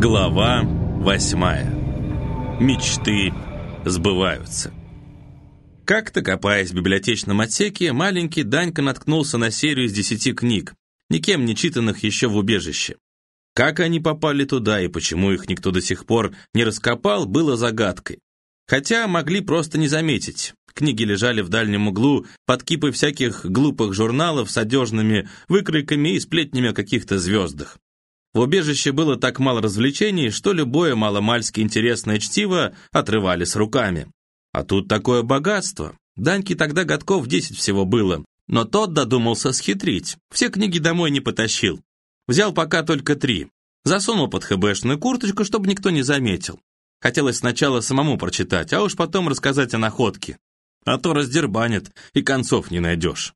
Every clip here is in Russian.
Глава восьмая. Мечты сбываются. Как-то, копаясь в библиотечном отсеке, маленький Данька наткнулся на серию из десяти книг, никем не читанных еще в убежище. Как они попали туда и почему их никто до сих пор не раскопал, было загадкой. Хотя могли просто не заметить. Книги лежали в дальнем углу под кипой всяких глупых журналов с одежными выкройками и сплетнями о каких-то звездах. В убежище было так мало развлечений, что любое маломальски интересное чтиво отрывали с руками. А тут такое богатство. Даньке тогда годков десять всего было. Но тот додумался схитрить. Все книги домой не потащил. Взял пока только три. Засунул под хэбэшную курточку, чтобы никто не заметил. Хотелось сначала самому прочитать, а уж потом рассказать о находке. А то раздербанит, и концов не найдешь.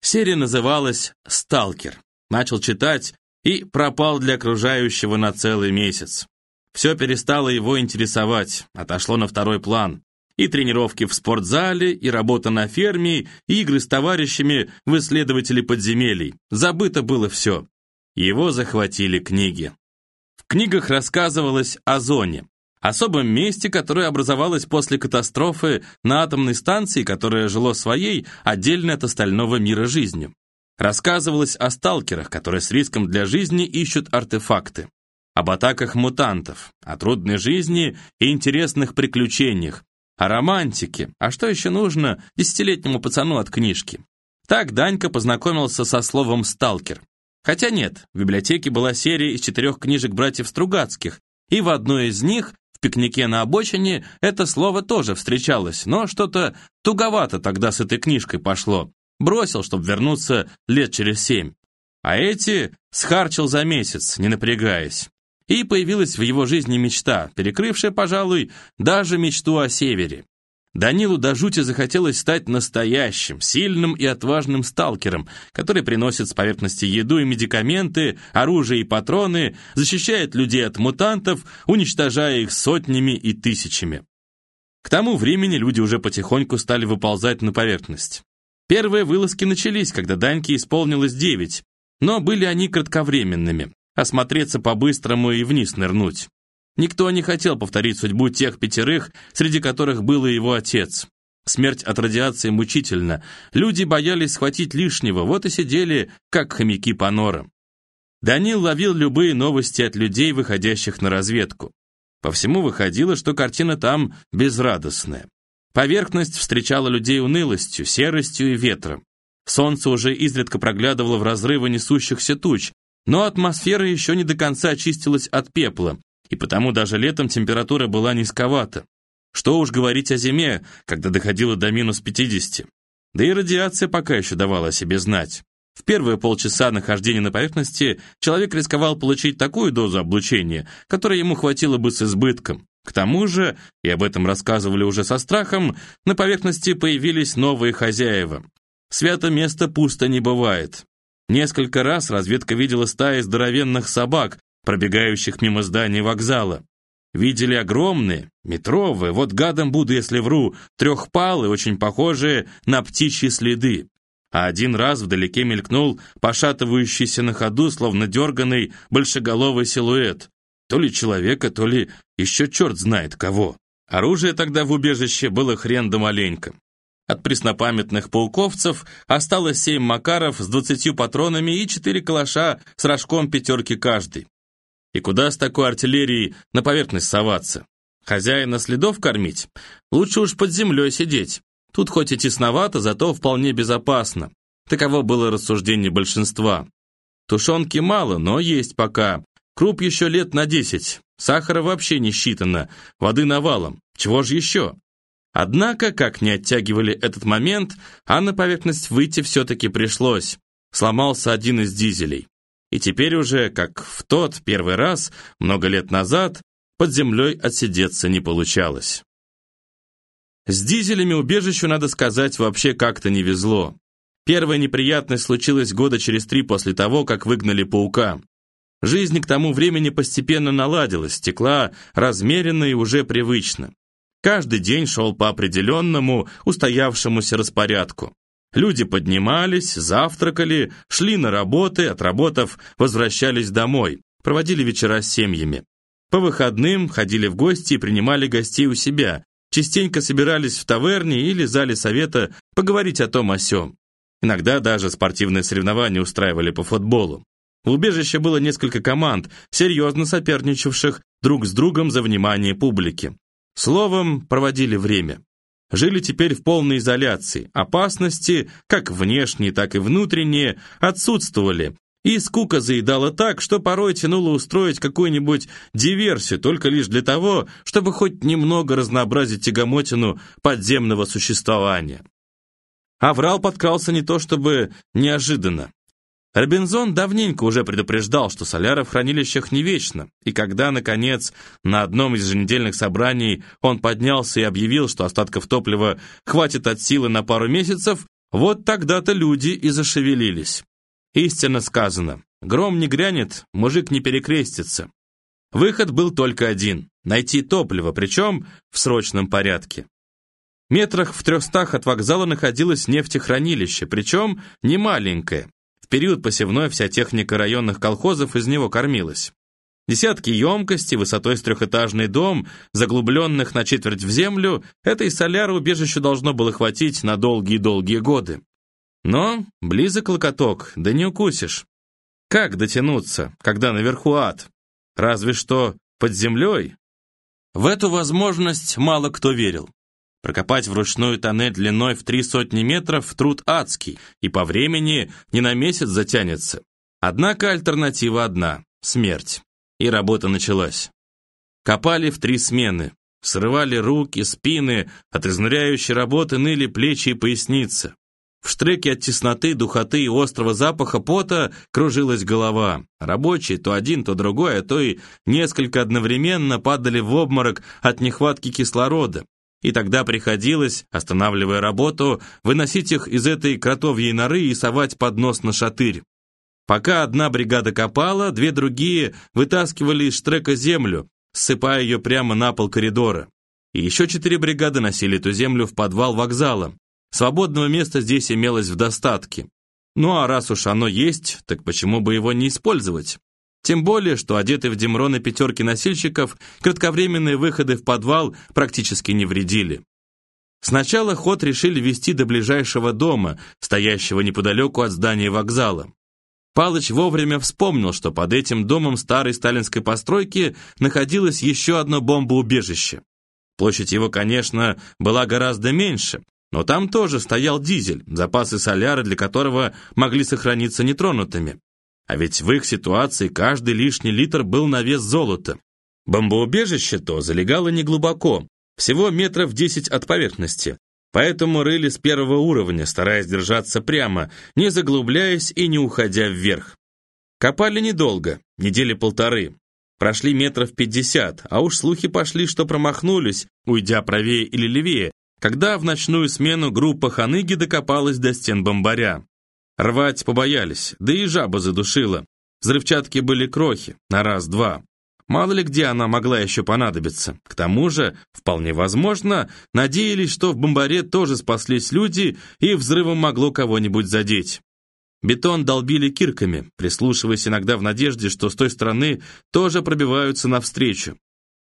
Серия называлась «Сталкер». Начал читать, и пропал для окружающего на целый месяц. Все перестало его интересовать, отошло на второй план. И тренировки в спортзале, и работа на ферме, и игры с товарищами в исследователи подземелий. Забыто было все. Его захватили книги. В книгах рассказывалось о зоне, особом месте, которое образовалось после катастрофы на атомной станции, которое жило своей, отдельно от остального мира жизнью. Рассказывалось о сталкерах, которые с риском для жизни ищут артефакты, об атаках мутантов, о трудной жизни и интересных приключениях, о романтике, а что еще нужно десятилетнему пацану от книжки. Так Данька познакомился со словом «сталкер». Хотя нет, в библиотеке была серия из четырех книжек братьев Стругацких, и в одной из них, в пикнике на обочине, это слово тоже встречалось, но что-то туговато тогда с этой книжкой пошло, Бросил, чтобы вернуться лет через семь. А эти схарчил за месяц, не напрягаясь. И появилась в его жизни мечта, перекрывшая, пожалуй, даже мечту о севере. Данилу до жути захотелось стать настоящим, сильным и отважным сталкером, который приносит с поверхности еду и медикаменты, оружие и патроны, защищает людей от мутантов, уничтожая их сотнями и тысячами. К тому времени люди уже потихоньку стали выползать на поверхность. Первые вылазки начались, когда Даньке исполнилось девять, но были они кратковременными, осмотреться по-быстрому и вниз нырнуть. Никто не хотел повторить судьбу тех пятерых, среди которых был и его отец. Смерть от радиации мучительна. Люди боялись схватить лишнего, вот и сидели, как хомяки по норам. Данил ловил любые новости от людей, выходящих на разведку. По всему выходило, что картина там безрадостная. Поверхность встречала людей унылостью, серостью и ветром. Солнце уже изредка проглядывало в разрывы несущихся туч, но атмосфера еще не до конца очистилась от пепла, и потому даже летом температура была низковата. Что уж говорить о зиме, когда доходило до минус 50. Да и радиация пока еще давала о себе знать. В первые полчаса нахождения на поверхности человек рисковал получить такую дозу облучения, которой ему хватило бы с избытком. К тому же, и об этом рассказывали уже со страхом, на поверхности появились новые хозяева. Свято место пусто не бывает. Несколько раз разведка видела стаи здоровенных собак, пробегающих мимо здания вокзала. Видели огромные, метровые, вот гадом буду, если вру, трехпалые, очень похожие на птичьи следы. А один раз вдалеке мелькнул пошатывающийся на ходу, словно дерганный, большеголовый силуэт. То ли человека, то ли еще черт знает кого. Оружие тогда в убежище было хрен да маленько. От преснопамятных пауковцев осталось семь макаров с двадцатью патронами и четыре калаша с рожком пятерки каждый. И куда с такой артиллерией на поверхность соваться? Хозяина следов кормить? Лучше уж под землей сидеть. Тут хоть и тесновато, зато вполне безопасно. Таково было рассуждение большинства. Тушенки мало, но есть пока. Круп еще лет на десять. Сахара вообще не считано. Воды навалом. Чего же еще? Однако, как не оттягивали этот момент, а на поверхность выйти все-таки пришлось. Сломался один из дизелей. И теперь уже, как в тот первый раз, много лет назад, под землей отсидеться не получалось. С дизелями убежищу, надо сказать, вообще как-то не везло. Первая неприятность случилась года через три после того, как выгнали паука. Жизнь к тому времени постепенно наладилась, текла размеренно и уже привычно. Каждый день шел по определенному, устоявшемуся распорядку. Люди поднимались, завтракали, шли на работы, отработав, возвращались домой, проводили вечера с семьями. По выходным ходили в гости и принимали гостей у себя, частенько собирались в таверне или зале совета поговорить о том о сём. Иногда даже спортивные соревнования устраивали по футболу. В убежище было несколько команд, серьезно соперничавших друг с другом за внимание публики. Словом, проводили время. Жили теперь в полной изоляции. Опасности, как внешние, так и внутренние, отсутствовали. И скука заедала так, что порой тянуло устроить какую-нибудь диверсию, только лишь для того, чтобы хоть немного разнообразить тягомотину подземного существования. Аврал подкрался не то чтобы неожиданно. Робинзон давненько уже предупреждал, что соляра в хранилищах не вечно, и когда, наконец, на одном из еженедельных собраний он поднялся и объявил, что остатков топлива хватит от силы на пару месяцев, вот тогда-то люди и зашевелились. Истинно сказано, гром не грянет, мужик не перекрестится. Выход был только один – найти топливо, причем в срочном порядке. Метрах в трехстах от вокзала находилось нефтехранилище, причем не маленькое, в период посевной вся техника районных колхозов из него кормилась. Десятки емкостей, высотой с трехэтажный дом, заглубленных на четверть в землю, этой соляра убежищу должно было хватить на долгие-долгие годы. Но близок локоток, да не укусишь. Как дотянуться, когда наверху ад? Разве что под землей? В эту возможность мало кто верил. Прокопать вручную тоннель длиной в три сотни метров – труд адский, и по времени не на месяц затянется. Однако альтернатива одна – смерть. И работа началась. Копали в три смены, срывали руки, спины, от изнуряющей работы ныли плечи и поясница. В штреке от тесноты, духоты и острого запаха пота кружилась голова. Рабочие, то один, то другой, а то и несколько одновременно падали в обморок от нехватки кислорода и тогда приходилось, останавливая работу, выносить их из этой кротовьей норы и совать под нос на шатырь. Пока одна бригада копала, две другие вытаскивали из штрека землю, ссыпая ее прямо на пол коридора. И еще четыре бригады носили эту землю в подвал вокзала. Свободного места здесь имелось в достатке. Ну а раз уж оно есть, так почему бы его не использовать? Тем более, что одетые в Демроны пятерки носильщиков кратковременные выходы в подвал практически не вредили. Сначала ход решили вести до ближайшего дома, стоящего неподалеку от здания вокзала. Палыч вовремя вспомнил, что под этим домом старой сталинской постройки находилось еще одно бомбоубежище. Площадь его, конечно, была гораздо меньше, но там тоже стоял дизель, запасы соляра для которого могли сохраниться нетронутыми. А ведь в их ситуации каждый лишний литр был на вес золота. Бомбоубежище то залегало неглубоко, всего метров 10 от поверхности, поэтому рыли с первого уровня, стараясь держаться прямо, не заглубляясь и не уходя вверх. Копали недолго, недели полторы. Прошли метров 50, а уж слухи пошли, что промахнулись, уйдя правее или левее, когда в ночную смену группа ханыги докопалась до стен бомбаря. Рвать побоялись, да и жаба задушила. Взрывчатки были крохи, на раз-два. Мало ли где она могла еще понадобиться. К тому же, вполне возможно, надеялись, что в бомбаре тоже спаслись люди, и взрывом могло кого-нибудь задеть. Бетон долбили кирками, прислушиваясь иногда в надежде, что с той стороны тоже пробиваются навстречу.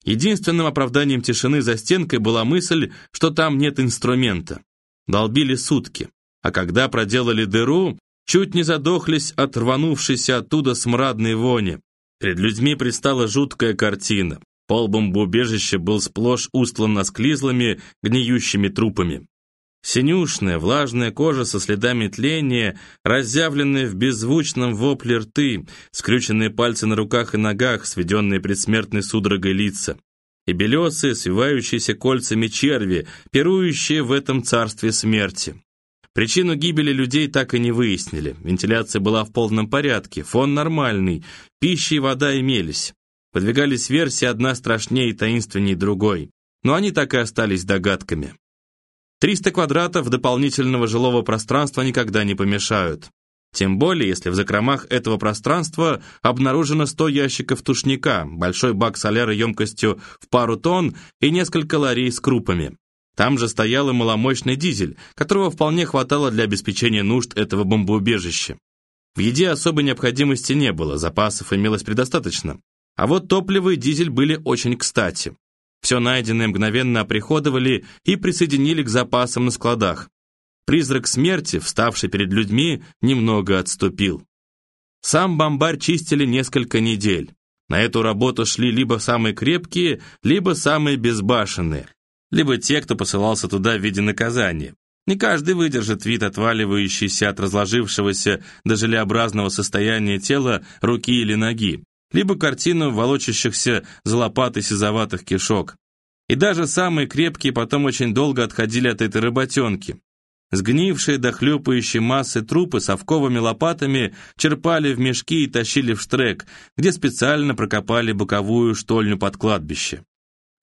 Единственным оправданием тишины за стенкой была мысль, что там нет инструмента. Долбили сутки а когда проделали дыру, чуть не задохлись от рванувшейся оттуда смрадной вони. Перед людьми предстала жуткая картина. Пол бомбоубежища был сплошь устлан осклизлыми, гниющими трупами. Синюшная, влажная кожа со следами тления, разъявленные в беззвучном вопле рты, скрюченные пальцы на руках и ногах, сведенные предсмертной судорогой лица. И белесые, свивающиеся кольцами черви, пирующие в этом царстве смерти. Причину гибели людей так и не выяснили. Вентиляция была в полном порядке, фон нормальный, пища и вода имелись. Подвигались версии одна страшнее и таинственнее другой. Но они так и остались догадками. 300 квадратов дополнительного жилого пространства никогда не помешают. Тем более, если в закромах этого пространства обнаружено 100 ящиков тушника, большой бак соляра емкостью в пару тонн и несколько ларей с крупами. Там же стоял и маломощный дизель, которого вполне хватало для обеспечения нужд этого бомбоубежища. В еде особой необходимости не было, запасов имелось предостаточно. А вот топливо и дизель были очень кстати. Все найденное мгновенно оприходовали и присоединили к запасам на складах. Призрак смерти, вставший перед людьми, немного отступил. Сам бомбарь чистили несколько недель. На эту работу шли либо самые крепкие, либо самые безбашенные, либо те, кто посылался туда в виде наказания. Не каждый выдержит вид отваливающийся от разложившегося до желеобразного состояния тела руки или ноги, либо картину волочащихся за лопатой сизоватых кишок. И даже самые крепкие потом очень долго отходили от этой работенки. Сгнившие до хлюпающей массы трупы совковыми лопатами черпали в мешки и тащили в штрек, где специально прокопали боковую штольню под кладбище.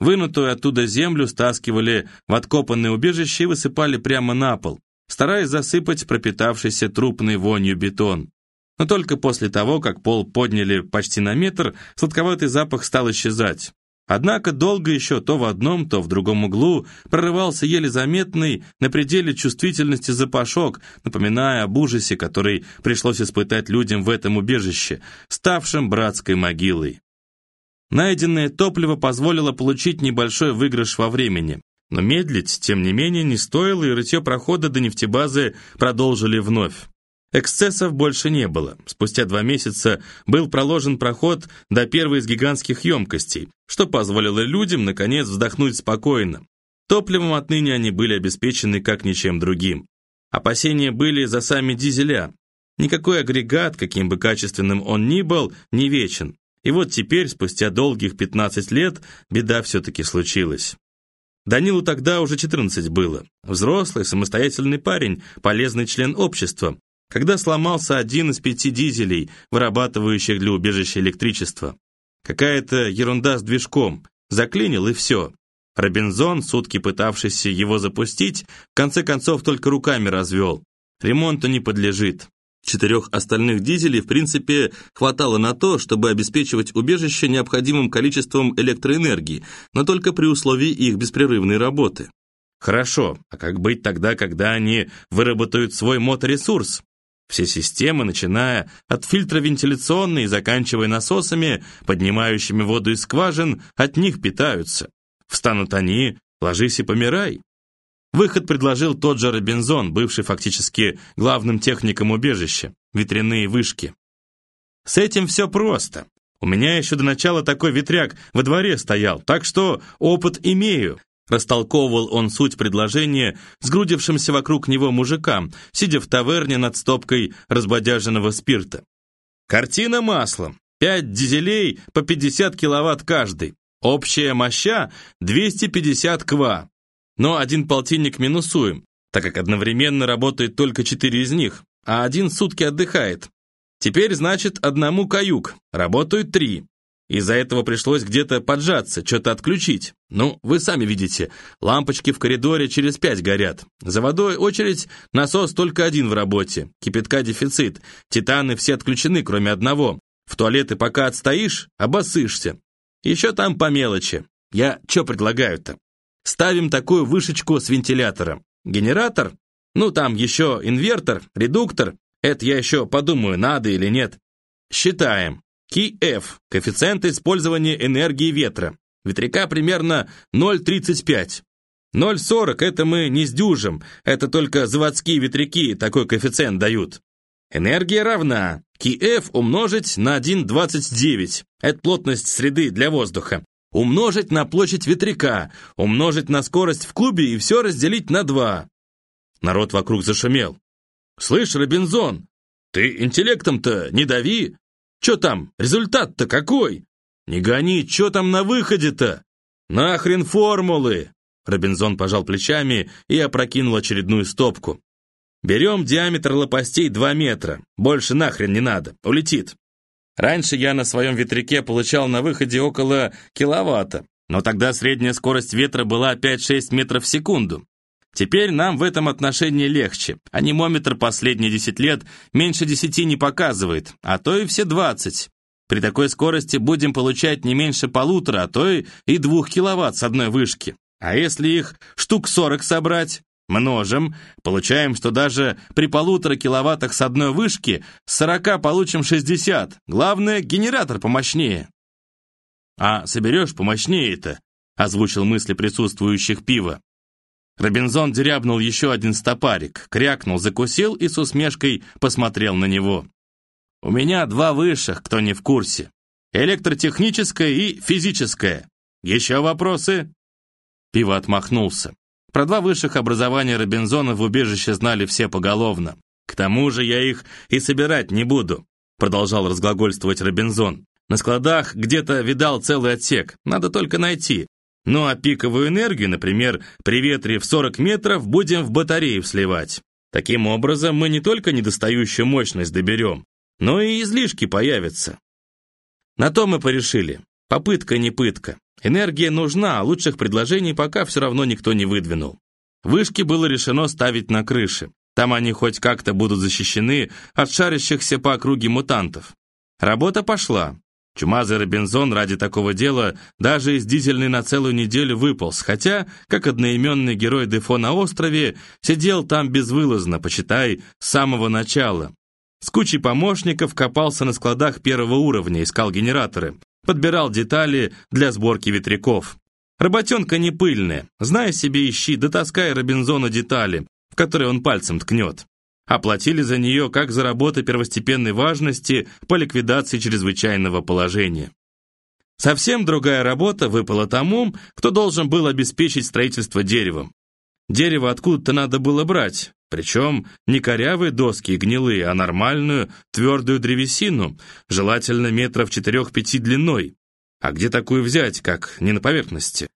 Вынутую оттуда землю стаскивали в откопанное убежище и высыпали прямо на пол, стараясь засыпать пропитавшийся трупной вонью бетон. Но только после того, как пол подняли почти на метр, сладковатый запах стал исчезать. Однако долго еще то в одном, то в другом углу прорывался еле заметный на пределе чувствительности запашок, напоминая об ужасе, который пришлось испытать людям в этом убежище, ставшем братской могилой. Найденное топливо позволило получить небольшой выигрыш во времени. Но медлить, тем не менее, не стоило, и рытье прохода до нефтебазы продолжили вновь. Эксцессов больше не было. Спустя два месяца был проложен проход до первой из гигантских емкостей, что позволило людям, наконец, вздохнуть спокойно. Топливом отныне они были обеспечены как ничем другим. Опасения были за сами дизеля. Никакой агрегат, каким бы качественным он ни был, не вечен. И вот теперь, спустя долгих 15 лет, беда все-таки случилась. Данилу тогда уже 14 было. Взрослый, самостоятельный парень, полезный член общества, когда сломался один из пяти дизелей, вырабатывающих для убежища электричество. Какая-то ерунда с движком. Заклинил и все. Робинзон, сутки пытавшийся его запустить, в конце концов только руками развел. Ремонту не подлежит. Четырех остальных дизелей, в принципе, хватало на то, чтобы обеспечивать убежище необходимым количеством электроэнергии, но только при условии их беспрерывной работы. Хорошо, а как быть тогда, когда они выработают свой моторесурс? Все системы, начиная от фильтра вентиляционной и заканчивая насосами, поднимающими воду из скважин, от них питаются. Встанут они, ложись и помирай. Выход предложил тот же Робинзон, бывший фактически главным техником убежища, ветряные вышки. С этим все просто. У меня еще до начала такой ветряк во дворе стоял, так что опыт имею. Растолковывал он суть предложения сгрудившимся вокруг него мужикам, сидя в таверне над стопкой разбодяженного спирта. Картина маслом. Пять дизелей по 50 киловатт каждый. Общая моща 250 ква. Но один полтинник минусуем, так как одновременно работает только четыре из них, а один сутки отдыхает. Теперь, значит, одному каюк, работают три. Из-за этого пришлось где-то поджаться, что-то отключить. Ну, вы сами видите, лампочки в коридоре через пять горят. За водой очередь, насос только один в работе. Кипятка дефицит. Титаны все отключены, кроме одного. В туалеты пока отстоишь, обоссышься. Еще там по мелочи. Я что предлагаю-то? Ставим такую вышечку с вентилятором. Генератор? Ну, там еще инвертор, редуктор. Это я еще подумаю, надо или нет. Считаем. КИ-F – коэффициент использования энергии ветра. Ветряка примерно 0,35. 0,40 – это мы не сдюжим, это только заводские ветряки такой коэффициент дают. Энергия равна КИ-F умножить на 1,29. Это плотность среды для воздуха. Умножить на площадь ветряка, умножить на скорость в клубе и все разделить на 2. Народ вокруг зашумел. «Слышь, Робинзон, ты интеллектом-то не дави, Че там, результат-то какой? Не гони, че там на выходе-то? Нахрен формулы!» Робинзон пожал плечами и опрокинул очередную стопку. «Берем диаметр лопастей 2 метра. Больше нахрен не надо. Улетит. Раньше я на своем ветряке получал на выходе около киловатта, но тогда средняя скорость ветра была 5-6 метров в секунду. Теперь нам в этом отношении легче. Анимометр последние 10 лет меньше 10 не показывает, а то и все 20. При такой скорости будем получать не меньше полутора, а то и 2 киловатт с одной вышки. А если их штук 40 собрать? Множим, получаем, что даже при полутора киловаттах с одной вышки с 40 получим 60. Главное, генератор помощнее. А соберешь помощнее это, озвучил мысли присутствующих пива. Робинзон дерябнул еще один стопарик, крякнул, закусил и с усмешкой посмотрел на него. «У меня два высших, кто не в курсе. Электротехническое и физическое. Еще вопросы?» Пиво отмахнулся. Про два высших образования Робинзона в убежище знали все поголовно. «К тому же я их и собирать не буду», продолжал разглагольствовать Робинзон. «На складах где-то видал целый отсек, надо только найти. Ну а пиковую энергию, например, при ветре в 40 метров будем в батарею сливать. Таким образом мы не только недостающую мощность доберем, но и излишки появятся. На то мы порешили. Попытка не пытка. Энергия нужна, а лучших предложений пока все равно никто не выдвинул. Вышки было решено ставить на крыше. Там они хоть как-то будут защищены от шарящихся по округе мутантов. Работа пошла. Чумазый Робинзон ради такого дела даже из дизельной на целую неделю выполз, хотя, как одноименный герой Дефо на острове, сидел там безвылазно, почитай, с самого начала. С кучей помощников копался на складах первого уровня, искал генераторы, подбирал детали для сборки ветряков. Работенка не пыльная, зная себе ищи, дотаскай Робинзона детали, в которые он пальцем ткнет. Оплатили за нее как за работы первостепенной важности по ликвидации чрезвычайного положения. Совсем другая работа выпала тому, кто должен был обеспечить строительство деревом. Дерево откуда-то надо было брать, причем не корявые доски и гнилые, а нормальную, твердую древесину, желательно метров 4-5 длиной. А где такую взять, как не на поверхности?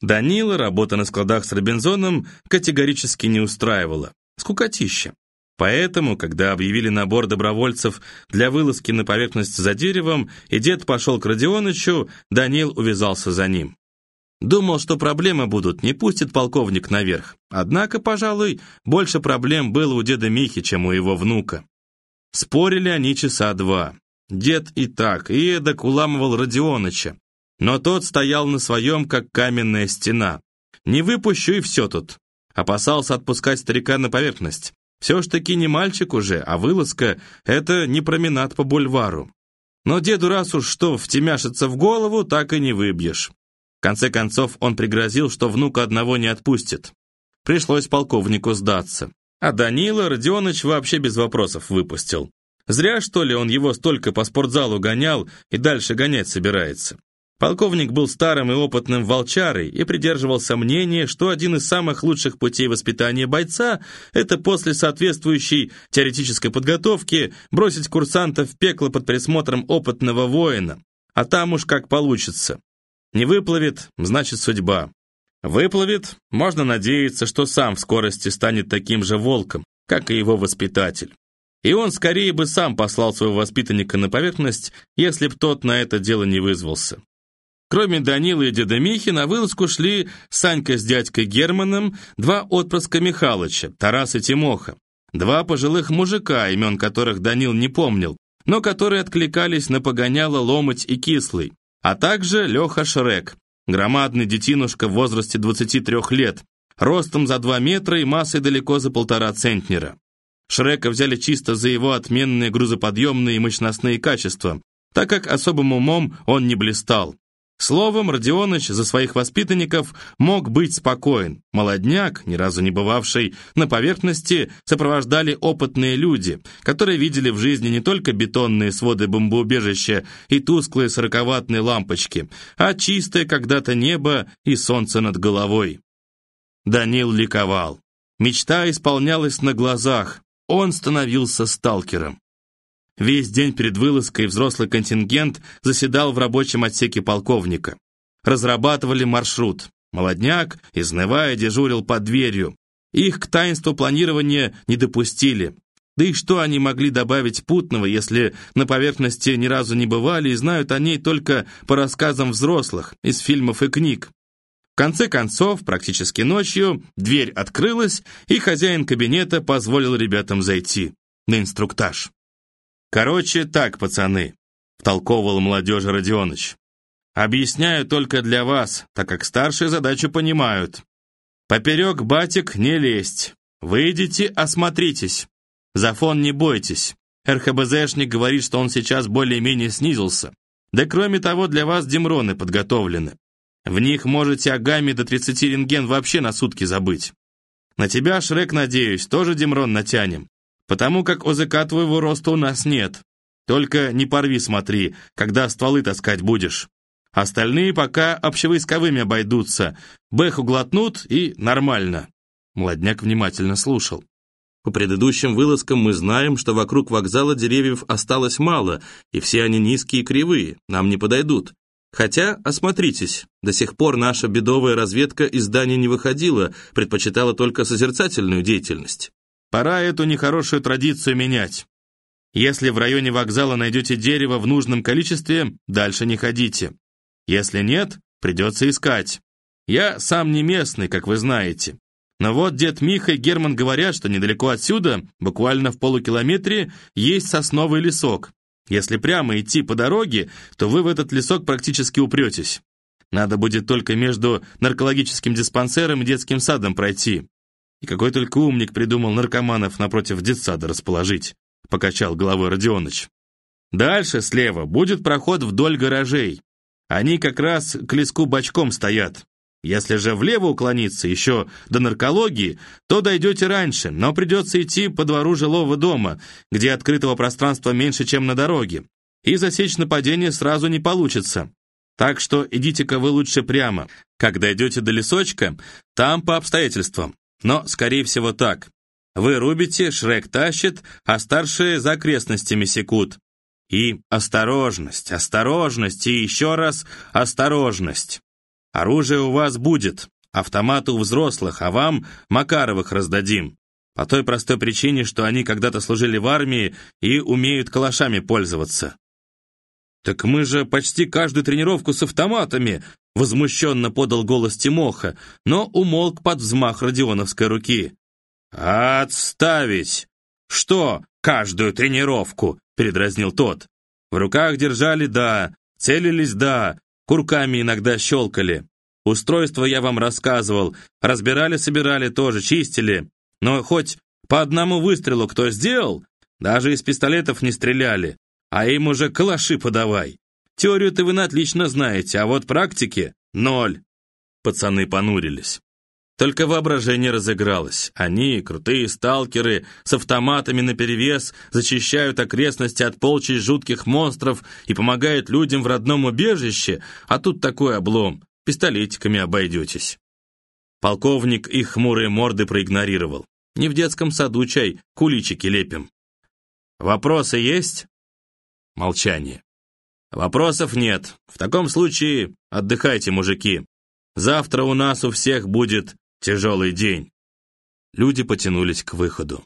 Данила работа на складах с Робинзоном категорически не устраивала. Скукотища. Поэтому, когда объявили набор добровольцев для вылазки на поверхность за деревом, и дед пошел к Родионычу, Данил увязался за ним. Думал, что проблемы будут, не пустит полковник наверх. Однако, пожалуй, больше проблем было у деда Михи, чем у его внука. Спорили они часа два. Дед и так, и эдак уламывал Родионыча. Но тот стоял на своем, как каменная стена. Не выпущу, и все тут. Опасался отпускать старика на поверхность. Все ж таки не мальчик уже, а вылазка — это не променад по бульвару. Но деду раз уж что втемяшится в голову, так и не выбьешь. Конце концов, он пригрозил, что внука одного не отпустит. Пришлось полковнику сдаться. А Данила Родионыч вообще без вопросов выпустил. Зря, что ли, он его столько по спортзалу гонял и дальше гонять собирается. Полковник был старым и опытным волчарой и придерживался мнения, что один из самых лучших путей воспитания бойца – это после соответствующей теоретической подготовки бросить курсанта в пекло под присмотром опытного воина. А там уж как получится. Не выплывет – значит судьба. Выплывет – можно надеяться, что сам в скорости станет таким же волком, как и его воспитатель. И он скорее бы сам послал своего воспитанника на поверхность, если б тот на это дело не вызвался. Кроме Данилы и деда Михи, на вылазку шли Санька с дядькой Германом, два отпрыска Михалыча, Тарас и Тимоха, два пожилых мужика, имен которых Данил не помнил, но которые откликались на погоняло Ломоть и Кислый, а также Леха Шрек, громадный детинушка в возрасте 23 лет, ростом за 2 метра и массой далеко за полтора центнера. Шрека взяли чисто за его отменные грузоподъемные и мощностные качества, так как особым умом он не блистал. Словом, Родионыч за своих воспитанников мог быть спокоен. Молодняк, ни разу не бывавший на поверхности, сопровождали опытные люди, которые видели в жизни не только бетонные своды бомбоубежища и тусклые сороковатные лампочки, а чистое когда-то небо и солнце над головой. Данил ликовал. Мечта исполнялась на глазах. Он становился сталкером. Весь день перед вылазкой взрослый контингент заседал в рабочем отсеке полковника. Разрабатывали маршрут. Молодняк, изнывая, дежурил под дверью. Их к таинству планирования не допустили. Да и что они могли добавить путного, если на поверхности ни разу не бывали и знают о ней только по рассказам взрослых из фильмов и книг? В конце концов, практически ночью, дверь открылась, и хозяин кабинета позволил ребятам зайти на инструктаж. «Короче, так, пацаны», — втолковывал молодежи Родионыч. «Объясняю только для вас, так как старшие задачу понимают. Поперек батик не лезть. Выйдите, осмотритесь. За фон не бойтесь. РХБЗшник говорит, что он сейчас более-менее снизился. Да кроме того, для вас демроны подготовлены. В них можете агами до 30 рентген вообще на сутки забыть. На тебя, Шрек, надеюсь, тоже демрон натянем, потому как ОЗК твоего роста у нас нет. Только не порви, смотри, когда стволы таскать будешь. Остальные пока общевойсковыми обойдутся, бэху глотнут и нормально». Младняк внимательно слушал. По предыдущим вылазкам мы знаем, что вокруг вокзала деревьев осталось мало, и все они низкие и кривые, нам не подойдут. Хотя, осмотритесь, до сих пор наша бедовая разведка из здания не выходила, предпочитала только созерцательную деятельность. Пора эту нехорошую традицию менять. Если в районе вокзала найдете дерево в нужном количестве, дальше не ходите. Если нет, придется искать. Я сам не местный, как вы знаете. Но вот дед Миха и Герман говорят, что недалеко отсюда, буквально в полукилометре, есть сосновый лесок, если прямо идти по дороге, то вы в этот лесок практически упретесь. Надо будет только между наркологическим диспансером и детским садом пройти. И какой только умник придумал наркоманов напротив детсада расположить, покачал головой Родионыч. Дальше, слева, будет проход вдоль гаражей. Они как раз к леску бочком стоят. Если же влево уклониться еще до наркологии, то дойдете раньше, но придется идти по двору жилого дома, где открытого пространства меньше, чем на дороге. И засечь нападение сразу не получится. Так что идите-ка вы лучше прямо. Как дойдете до лесочка, там по обстоятельствам. Но, скорее всего, так. Вы рубите, Шрек тащит, а старшие за окрестностями секут. И осторожность, осторожность и еще раз осторожность. Оружие у вас будет, автоматы у взрослых, а вам Макаровых раздадим. По той простой причине, что они когда-то служили в армии и умеют калашами пользоваться». «Так мы же почти каждую тренировку с автоматами!» Возмущенно подал голос Тимоха, но умолк под взмах Родионовской руки. «Отставить! Что каждую тренировку?» — передразнил тот. «В руках держали, да, целились, да, Курками иногда щелкали. Устройство я вам рассказывал. Разбирали-собирали тоже, чистили. Но хоть по одному выстрелу кто сделал, даже из пистолетов не стреляли. А им уже калаши подавай. Теорию-то вы отлично знаете, а вот практики — ноль. Пацаны понурились. Только воображение разыгралось. Они, крутые сталкеры, с автоматами наперевес, зачищают окрестности от полчищ жутких монстров и помогают людям в родном убежище, а тут такой облом. Пистолетиками обойдетесь. Полковник их хмурые морды проигнорировал. Не в детском саду чай, куличики лепим. Вопросы есть? Молчание. Вопросов нет. В таком случае отдыхайте, мужики. Завтра у нас у всех будет Тяжелый день. Люди потянулись к выходу.